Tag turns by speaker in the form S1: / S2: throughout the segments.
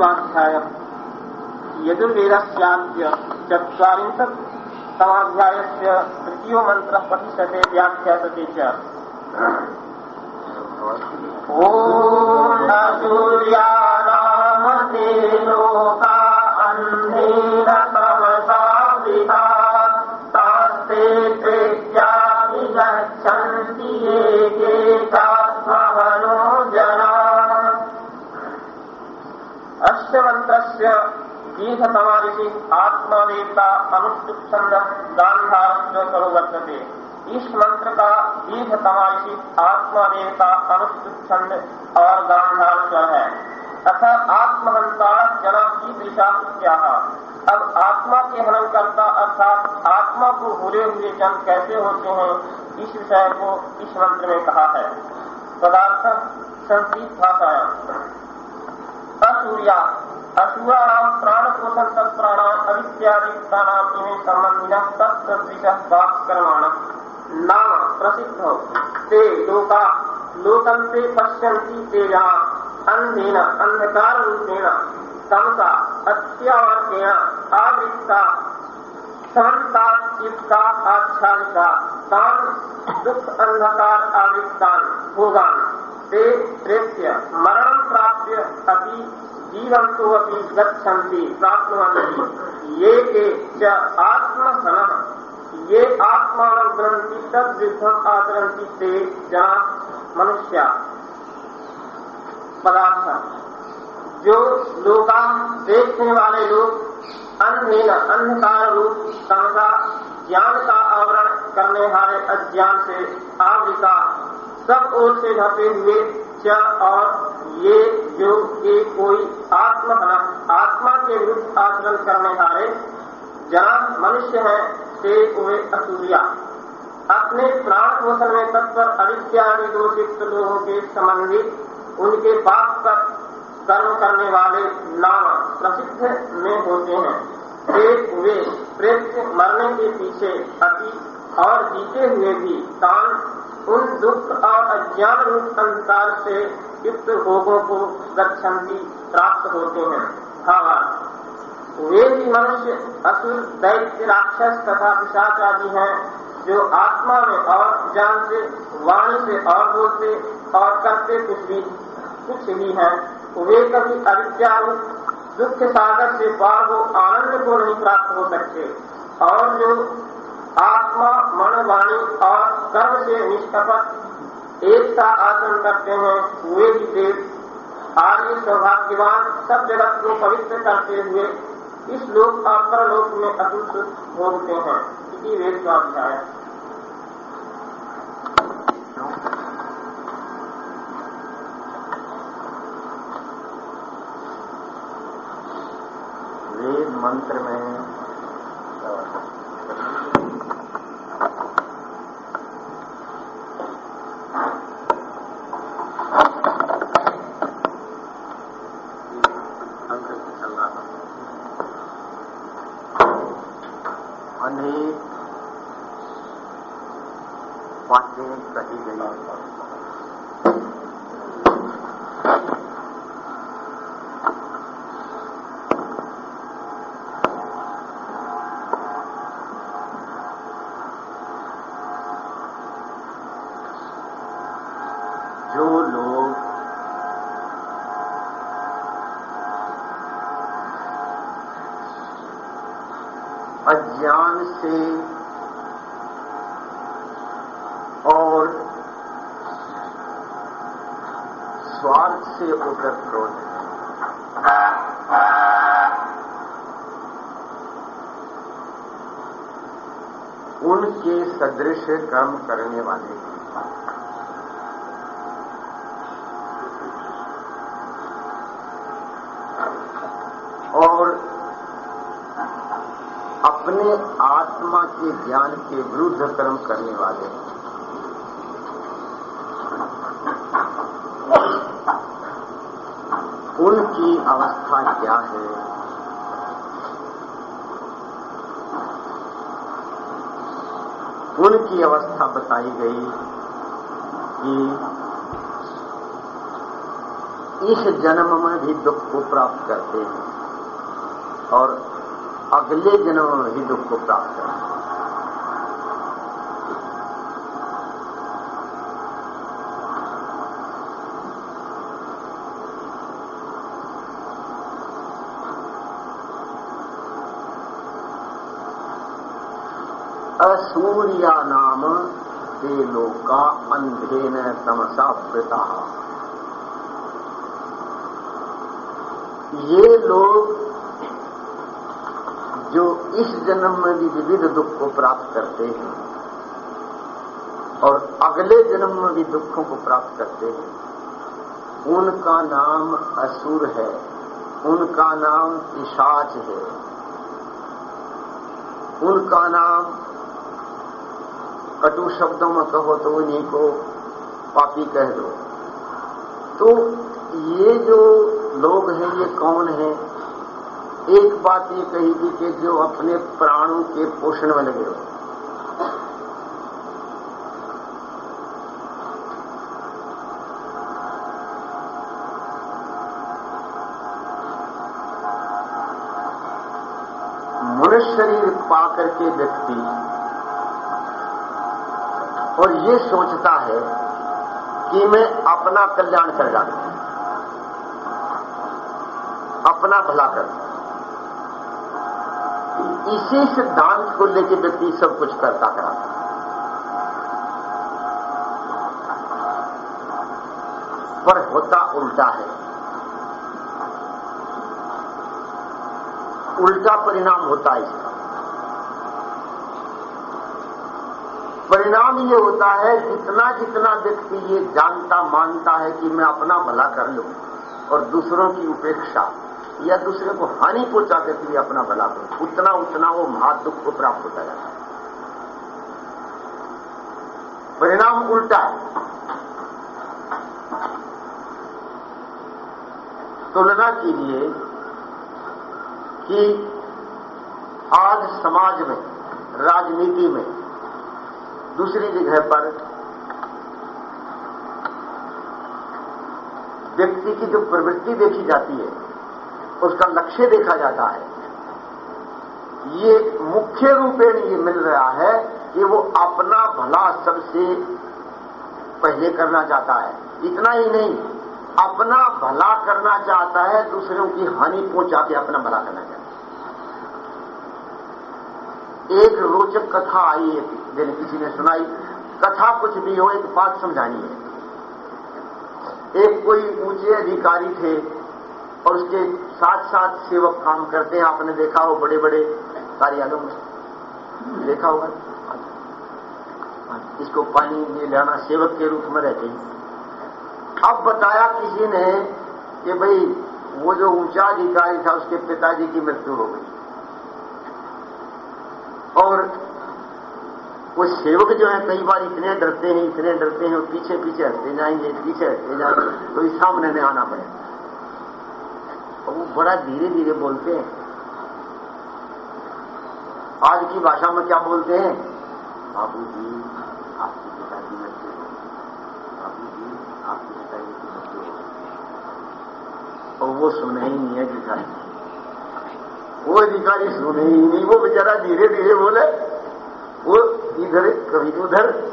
S1: स्वाध्याय यजुर्वेदस्यान्त्य चत्वारिंशत् समाध्यायस्य तृतीयो मन्त्रः पठिष्यते व्याख्यासते च। ॐ सूर्यानामते लोका दीर्घतमादिशि आत्मवेत्ता अनुष्ठुप्छन्द गान्धारस्य करो वर्तते। इस मंत्र का दीर्घतमादिशि आत्मवेत्ता अनुष्ठुप्छन्द और गांधार है। तथा आत्महंता जना की दिशा क्या अब आत्मा के हनन करता अर्थात आत्मा को भूले हुए जन कैसे होते हैं, इस विषय को इस मंत्र में कहा है। पदार्थ संस्कृत भाषाया। असूर्या असूराणाम प्राण पोषण तत्प्राणाम अविद्यादितानाम इमे संबंधिन नाम प्रसिद्ध। ते लोका लोकन्ते पश्यन्ति ते जहाँ अंधेन अंधकार रूपेण तमसा अत्यावर्तेन आवृत्ता युक्ता आच्छादिता, तान, दुख अंधकार आवृत्तान भोगान। ते प्रेत्य मरण प्राप्य अपि जीवंतो अपि गच्छन्ति प्राप्नुवन्ति। ये के च आत्मसनः, ये आत्मानं ग्रन्थि तद्विद्धम् आचरन्ति ते जना मनुष्या। पदार्थ। जो लोका देखने वाले लोग अंधेन अंधकार रूप तमसा ज्ञान का आवरण करने वाले अज्ञान से आवृता, सब ओर से ढपे हुए च और ये जो के कोई आत्महना आत्मा के विरुद्ध आचरण करने वाले जहाँ मनुष्य है, से वे असूर्या अपने प्राण पोषण में तत्पर अविद्यादि दोषित लोगों के संबंधित उनके पाप पर कर्म करने वाले नाम प्रसिद्ध में होते हैं। वे वे प्रेत मरने के पीछे अति और जीते हुए भी तान उन दुख और अज्ञान रूप संसार से युक्त भोगों को गच्छन्ति प्राप्त होते हैं। भावार्थ वे भी मनुष्य, असुर, दैत्य, राक्षस तथा पिशाच आदि हैं, जो आत्मा में और जान से, वाणी से और बोलते और करते कुछ भी कुछ ही है। वे कभी अविद्या दुख सागर से पार हो, आनंद को नहीं प्राप्त हो सकते। और जो आत्मा मन वाणी और कर्म से निष्कपट एक सा आचरण करते हैं, वे भी देव। आर्य सौभाग्यवान सब जगत को पवित्र करते हुए इस लोक और परलोक में अतुल भोगते हैं, इसी वेद का अध्याय
S2: वेद मंत्र में से और स्वार्थ से ओतप्रोत उनके सदृश कर्म करने वाले। और अपने आत्मा के ज्ञान के विरुद्ध कर्म करने वाले। उनकी अवस्था क्या है? उनकी अवस्था बताई गई कि इस जन्म में भी दुख को प्राप्त करते हैं और अगले जन्म में भी दुख को प्राप्त करते हैं असूर्या नाम ते लोका अंधेन तमसा वृता। ये लोग इस जन्म में भी विविध दुख को प्राप्त करते हैं और अगले जन्म में भी दुखों को प्राप्त करते हैं। उनका नाम असुर है। उनका नाम पिशाच है। उनका नाम कटु शब्दों में कहो तो उन्हीं को पापी कह दो। तो ये जो लोग हैं, ये कौन है? एक बात ये कही थी कि जो अपने प्राणों के पोषण में लगे। हो मनुष्य शरीर पाकर के व्यक्ति, और ये सोचता है कि मैं अपना कल्याण कर डालू अपना भला कर। इसी सिद्धांत को लेकर व्यक्ति सब कुछ करता कराता पर होता उल्टा है। उल्टा परिणाम होता है इसका। परिणाम ये होता है, जितना जितना व्यक्ति ये जानता मानता है कि मैं अपना भला कर लूँ और दूसरों की उपेक्षा या दूसरे को हानि पहुँचा के लिए अपना भला करूँ। उतना उतना वो महा दुख को प्राप्त होता जाता है। परिणाम उल्टा है। तुलना कीजिए कि आज समाज में, राजनीति में, दूसरी जगह पर व्यक्ति की जो प्रवृत्ति देखी जाती है उसका लक्ष्य देखा जाता है। ये मुख्य रूपेण ये मिल रहा है कि वो अपना भला सबसे पहले करना चाहता है। इतना ही नहीं, अपना भला करना चाहता है, दूसरों की हानि पहुँचा के अपना भला करना चाहता है। एक रोचक कथा आई है मैंने किसी ने सुनाई। कथा कुछ भी हो, एक बात समझानी है। एक कोई ऊँचे अधिकारी थे और उसके साथ साथ सेवक काम करते हैं। आपने देखा हो बड़े बड़े कार्यालयों में। देखा होगा। इसको पानी ले लाना सेवक के रूप में रहते हैं। अब बताया किसी ने कि भाई, वो जो ऊँचा अधिकारी था, उसके पिताजी की मृत्यु हो गई। और वो सेवक जो है, कई बार इतने डरते हैं, इतने डरते हैं, और पीछे पीछे हटते जाएँगे, पीछे हटते जाएँगे तो सामने में आना पड़ेगा। बड़ा धीरे धीरे बोलते हैं। आज की भाषा में क्या बोलते हैं? बाबू जी आपके पिताजी मृत्यु हो। बाबू जी आपके पिताजी की बच्चे हो। और वो सुने ही नहीं है अधिकारी। वो अधिकारी सुने ही नहीं, वो बेचारा धीरे धीरे बोले। वो इधर, कभी उधर।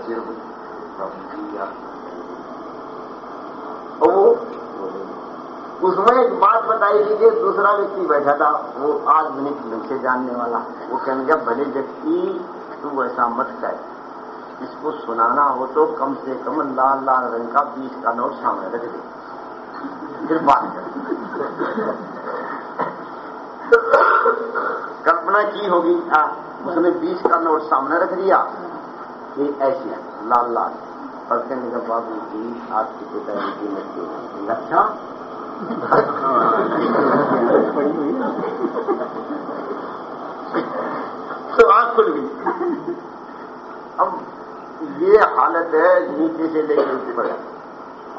S2: और वो उसमें एक बात बताई कि दूसरा व्यक्ति बैठा था, वो ढंग से जानने वाला। वो कहने लगा, भले व्यक्ति, तू ऐसा मत कर। इसको सुनाना हो तो कम से कम लाल लाल रंग का बीस का नोट सामने रख दे। फिर बात कर। कल्पना की होगी उसने बीस का नोट सामने रख दिया। ये ऐसी लाल लाल। और कहने का बाबू जी आपकी पिताजी की मृत्यु अच्छा तो आँख खुल गई। अब ये हालत है, नीचे से लेकर ऊपर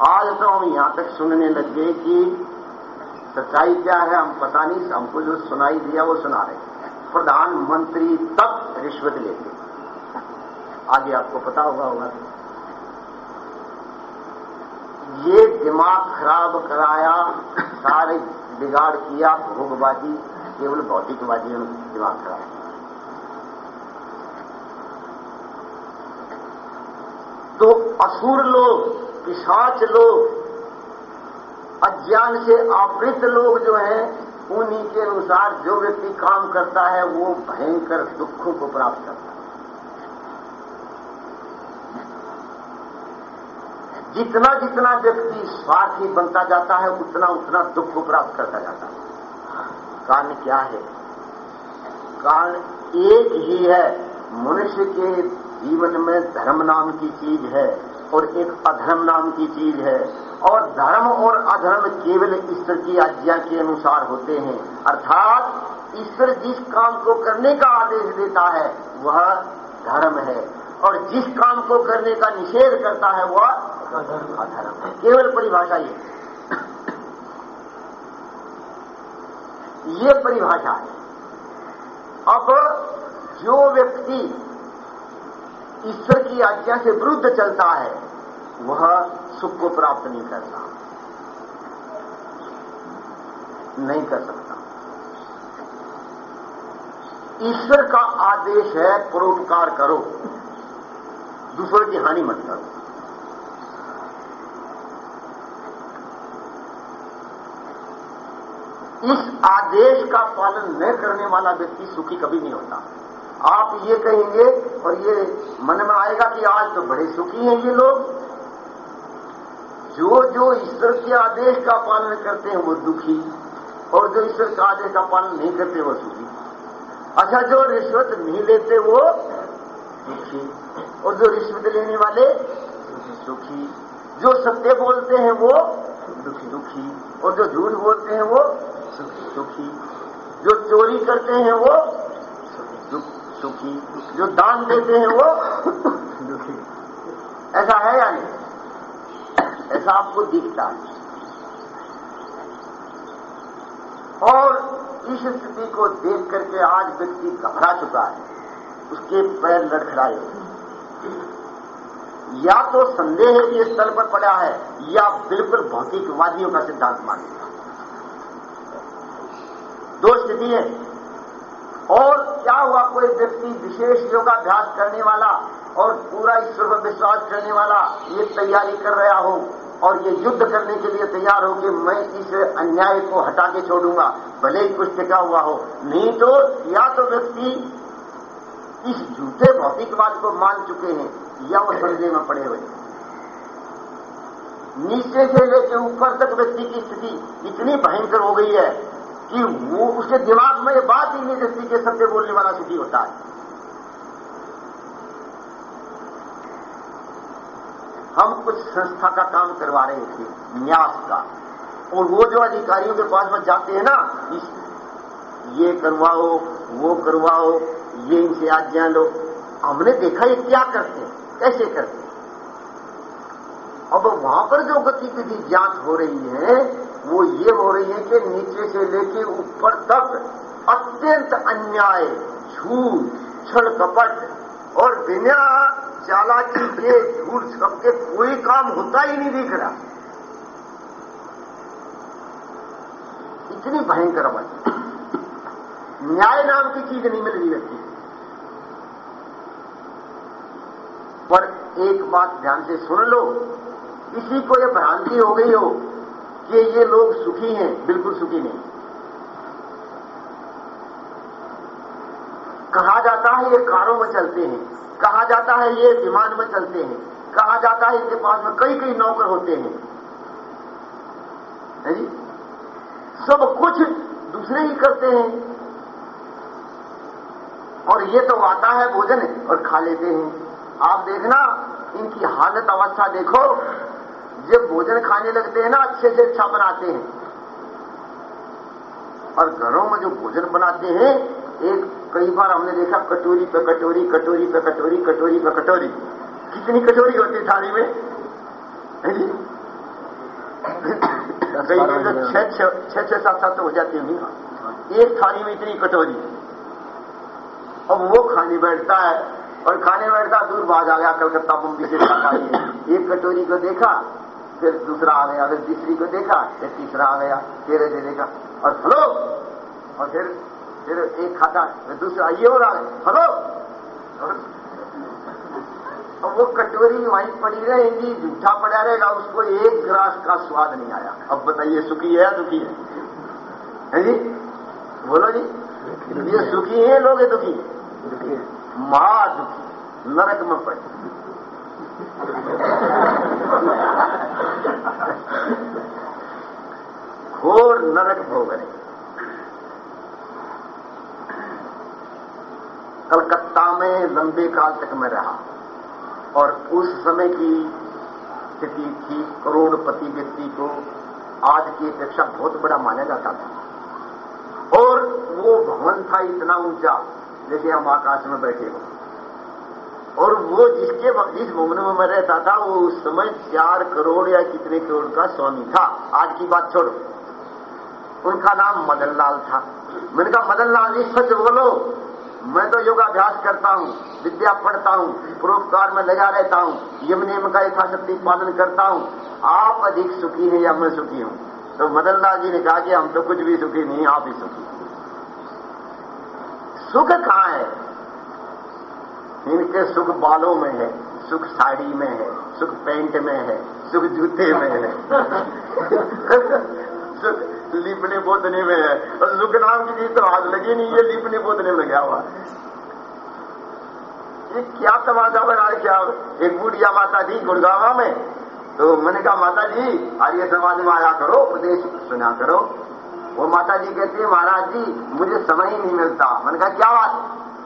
S2: आज तो हम यहाँ तक सुनने लग गए कि सच्चाई क्या है, हम पता नहीं, हमको जो सुनाई दिया वो सुना रहे प्रधानमंत्री तक रिश्वत लेते। आगे आपको पता होगा होगा। ये दिमाग खराब कराया, सारे बिगाड़ किया भोगवादी केवल भौतिकवादियों ने दिमाग खराब किया। तो असुर लोग, पिशाच लोग, अज्ञान से आवृत लोग जो हैं, उन्हीं के अनुसार जो व्यक्ति काम करता है, वो भयंकर दुखों को प्राप्त करता है। जितना जितना व्यक्ति स्वार्थी बनता जाता है, उतना उतना दुख को प्राप्त करता जाता है। कारण क्या है? कारण एक ही है। मनुष्य के जीवन में धर्म नाम की चीज़ है और एक अधर्म नाम की चीज़ है। और धर्म और अधर्म केवल ईश्वर की आज्ञा के अनुसार होते हैं। अर्थात ईश्वर जिस काम को करने का आदेश देता है, वह धर्म है। और जिस काम को करने का निषेध करता है, वह अधर्म है केवल परिभाषा ये। ये परिभाषा है। अब जो व्यक्ति ईश्वर की आज्ञा से विरुद्ध चलता है, वह सुख को प्राप्त नहीं करता। नहीं कर सकता। ईश्वर का आदेश है, परोपकार करो। दूसरों की हानि मत करो इस आदेश का पालन न करने वाला व्यक्ति सुखी कभी नहीं होता। आप ये कहेंगे और ये मन में आएगा कि आज तो बड़े सुखी हैं ये लोग। जो जो ईश्वर के आदेश का पालन करते हैं वो दुखी, और जो ईश्वर के आदेश का पालन नहीं करते वो सुखी। अच्छा जो रिश्वत नहीं लेते वो दुखी, और जो रिश्वत लेने वाले सुखी। जो सत्य बोलते हैं वो दुखी दुखी और जो झूठ बोलते हैं वो सुखी सुखी जो चोरी करते हैं वो सुखी। जो दान देते हैं वो दुखी ऐसा है या नहीं? ऐसा आपको दिखता है। और इस स्थिति को देख करके आज व्यक्ति घबरा चुका है। उसके पैर लड़खड़ाए या तो संदेह के स्तर पर पड़ा है, या बिल्कुल भौतिकवादियों का सिद्धांत मान लिया दो स्थिति है। और क्या हुआ कोई व्यक्ति विशेष योगाभ्यास करने वाला और पूरा ईश्वर पर विश्वास करने वाला ये तैयारी कर रहा हो और ये युद्ध करने के लिए तैयार हो कि मैं इस अन्याय को हटा के छोड़ूँगा, भले ही कुछ टिका हुआ हो। नहीं तो या तो व्यक्ति इस झूठे भौतिकवाद को मान चुके हैं या वो संदेह में पड़े हुए नीचे से लेकर ऊपर तक व्यक्ति की स्थिति इतनी भयंकर हो गई है कि वो उसके दिमाग में ये बात ही नहीं रहती कि सत्य बोलने वाला सुखी होता है। हम कुछ संस्था का काम करवा रहे थे न्यास का। और वो जो अधिकारियों के पास में जाते हैं ना, इस ये करवाओ, वो करवाओ, ये इनसे आज्ञा लो। हमने देखा ये क्या करते हैं, कैसे करते हैं। अब वहाँ पर जो गतिविधि जाँच हो रही है वो ये हो रही है कि नीचे से लेके ऊपर तक अत्यंत अन्याय, झूठ, छल कपट और बिना चालाकी के झूठ सबके कोई काम होता ही नहीं दिख रहा। इतनी भयंकर अवस्था न्याय नाम की चीज़ नहीं मिल रही व्यक्ति पर एक बात ध्यान से सुन लो। किसी को यह भ्रांति हो गई हो कि ये लोग सुखी हैं, बिल्कुल सुखी नहीं। कहा जाता है ये कारों में चलते हैं, कहा जाता है ये विमान में चलते हैं, कहा जाता है इनके पास में कई कई नौकर होते हैं। है जी? सब कुछ दूसरे ही करते हैं। और ये तो आता है भोजन और खा लेते हैं। आप देखना, इनकी हालत अवस्था देखो जब भोजन खाने लगते हैं ना, अच्छे से अच्छा बनाते हैं। और घरों में जो भोजन बनाते हैं, एक कई बार हमने देखा, कटोरी पे कटोरी कटोरी पे कटोरी कटोरी पे कटोरी। कितनी कटोरी होती थाली में? कई में तो छह छह छह सात सात तो हो जाती होंगी एक थाली में इतनी कटोरी। अब वो खाने बैठता है, और खाने बैठता दूर बाज आ गया, कलकत्ता मुंबई से एक कटोरी को देखा फिर दूसरा आ गया फिर तीसरी को देखा फिर तीसरा आ गया तेरे से देखा और हेलो और फिर फिर एक खाता फिर दूसरा ये हो रहा है हेलो और वो कटोरी वहीं पड़ी रहेगी झूठा पड़ा रहेगा उसको एक ग्रास का स्वाद नहीं आया। अब बताइए सुखी है या दुखी है? है जी? बोलो जी। ये सुखी है लोग दुखी महा दुखी नरक में पड़े। घोर नरक भोग कलकत्ता में लंबे काल तक मैं रहा और उस समय की स्थिति थी करोड़पति व्यक्ति को आज की अपेक्षा बहुत बड़ा माना जाता था। और वो भवन था इतना ऊँचा, जैसे हम आकाश में बैठे हो। और वो जिसके जिस भवन में मैं रहता था, वो उस समय चार करोड़ या कितने करोड़ का स्वामी था। आज की बात छोड़ो। उनका नाम मदन लाल था। मैंने कहा मदन लाल जी, सच बोलो। मैं तो योगाभ्यास करता हूँ, विद्या पढ़ता हूँ, परोपकार में लगा रहता हूँ, यम नियम का यथाशक्ति पालन करता हूँ। आप अधिक सुखी हैं या मैं सुखी हूँ? तो मदन लाल जी ने कहा कि हम तो कुछ भी सुखी नहीं, आप ही सुखी सुख कहाँ है? इनके सुख बालों में है, सुख साड़ी में है, सुख पैंट में है, सुख जूते में है। सुख लिपने पोतने में है। और सुख नाम की चीज़ तो हाथ लगी नहीं, ये लिपने पोतने में गया हुआ ये क्या तमाशा बना क्या एक बुढ़िया माता थी गुड़गावा में। तो मैंने कहा माता जी आर्य समाज में आया करो, उपदेश सुना करो। वो माता जी कहती है, महाराज जी, मुझे समय ही नहीं मिलता। मैंने कहा, क्या बात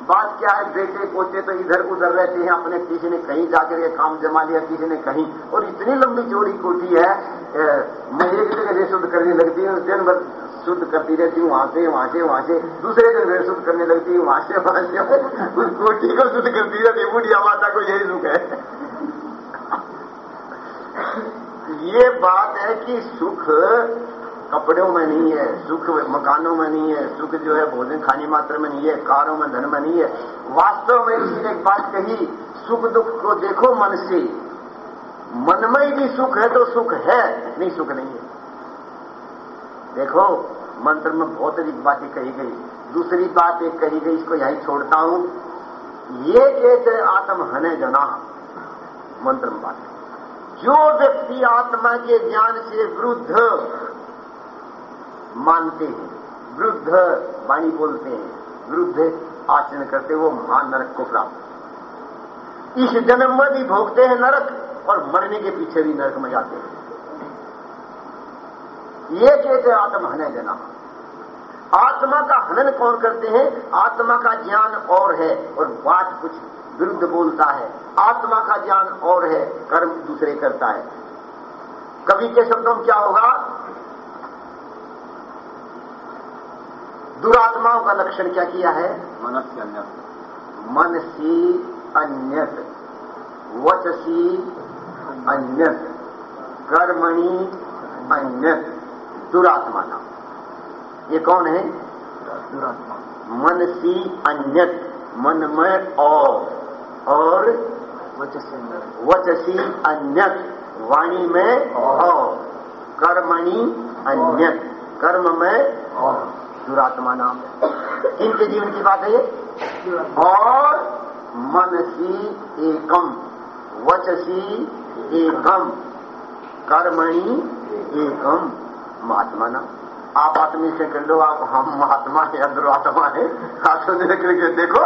S2: बात क्या है? बेटे पोते तो इधर उधर रहते हैं, अपने किसी ने कहीं जाकर के काम जमा लिया, किसी ने कहीं। और इतनी लंबी चौड़ी कोठी है मैं एक जगह शुद्ध करने लगती हूँ, दिन भर शुद्ध करती रहती हूँ, वहाँ से वहाँ से वहाँ से। दूसरे दिन फिर शुद्ध करने लगती हूँ, वहाँ से वहाँ से। उस कोठी को शुद्ध करती रहती बुढ़िया माता को यही सुख है। ये बात है कि सुख कपड़ों में नहीं है, सुख मकानों में नहीं है, सुख जो है भोजन खाने मात्र में नहीं है, कारों में धन में नहीं है। वास्तव में इसने एक बात कही, सुख दुख को देखो मन से। मन में ही सुख है तो सुख है, नहीं सुख नहीं है। देखो, मंत्र में बहुत अधिक बातें कही गई। दूसरी बात एक कही गई, इसको यही छोड़ता हूँ। ये कहते आत्म हने जना, मंत्र में बात। जो व्यक्ति आत्मा के ज्ञान से वृद्ध मानते हैं। वृद्ध वाणी बोलते हैं। वृद्ध आचरण करते वो महान नरक को प्राप्त इस जन्म में भी भोगते हैं नरक और मरने के पीछे भी नरक में जाते हैं। ये कहते आत्म हने जना। आत्मा का हनन कौन करते हैं? आत्मा का ज्ञान और है और बात कुछ विरुद्ध बोलता है। आत्मा का ज्ञान और है, कर्म दूसरे करता है। कवि के शब्दों क्या होगा? का लक्षण क्या किया है?
S1: मनस्य अन्य
S2: मनसी अन्यत। वचसी अन्यत। कर्मणि अन्यत। दुरात्मा नाम ये कौन है?
S1: दुरात्मा।
S2: मनसी अन्यत। मन में और। और? वचसी अन्यत। वाणी में और। कर्मणि अन्यत। कर्म में और। दुरात्मा नाम इनके जीवन की बात है ये? और मनसी एकम, वचसी एकम, कर्मणि एकम, महात्मा नाम। आप आत्मनिरीक्षण कर लो, आप हम महात्मा है या दुरात्मा है। आत्मनिरीक्षण करके देखो,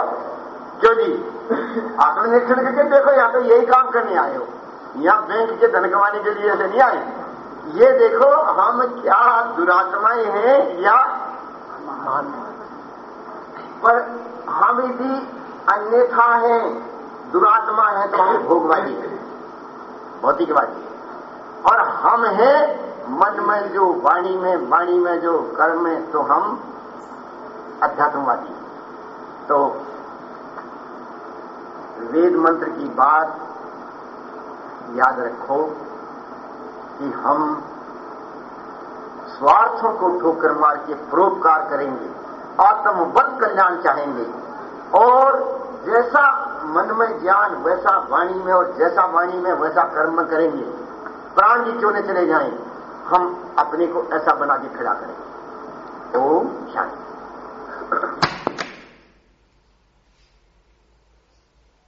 S2: क्यों जी? आत्मनिरीक्षण करके देखो या तो यही काम करने आए हो। या बैंक के धन कमाने के लिए ऐसे नहीं आए। ये देखो, हम क्या दुरात्माएँ हैं या पर हम यदि अन्यथा है, दुरात्मा है तो हम भोगवादी है। भौतिकवादी है और हम हैं, मन में जो वाणी में वाणी में जो कर्म में तो हम अध्यात्मवादी तो वेद मंत्र की बात याद रखो कि हम स्वार्थों को ठोकर मार के परोपकार करेंगे आत्मबद्ध कल्याण चाहेंगे। और जैसा मन में ज्ञान, वैसा वाणी में और जैसा वाणी में वैसा कर्म करेंगे, प्राण जी क्यों न चले जाए? हम अपने को ऐसा बना के खड़ा करेंगे ओम शांति।